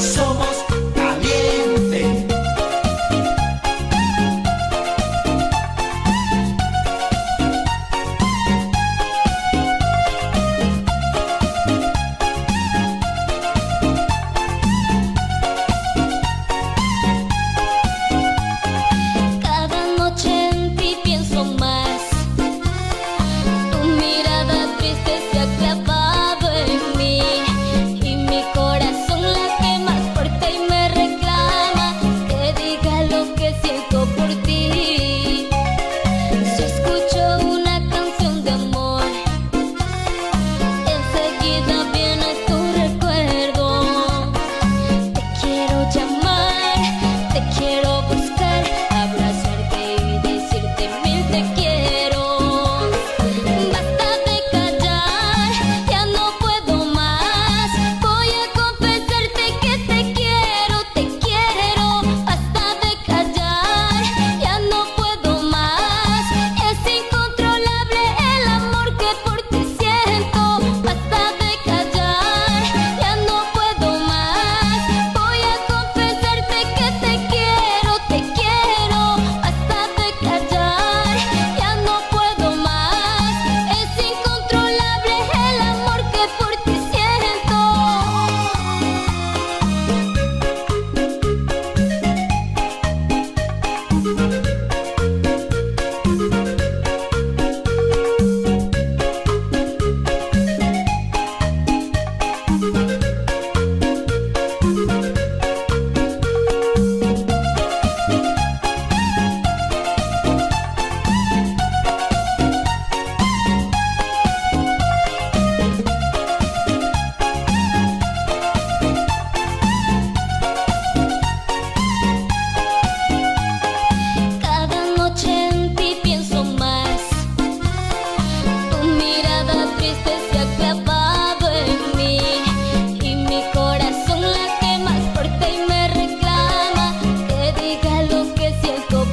So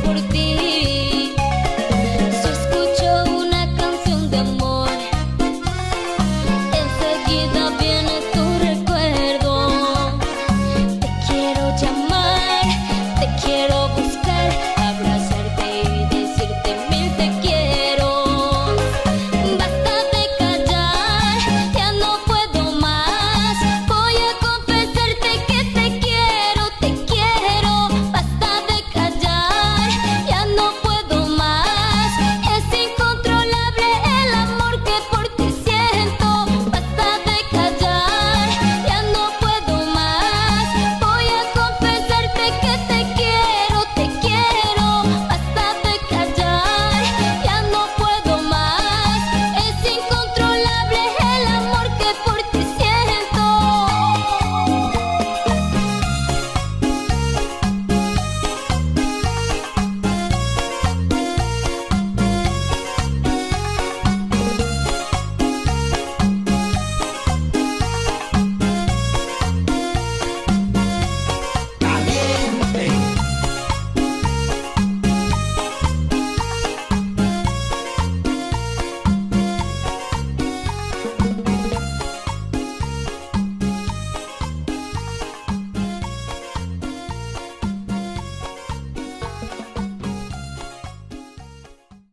por ti.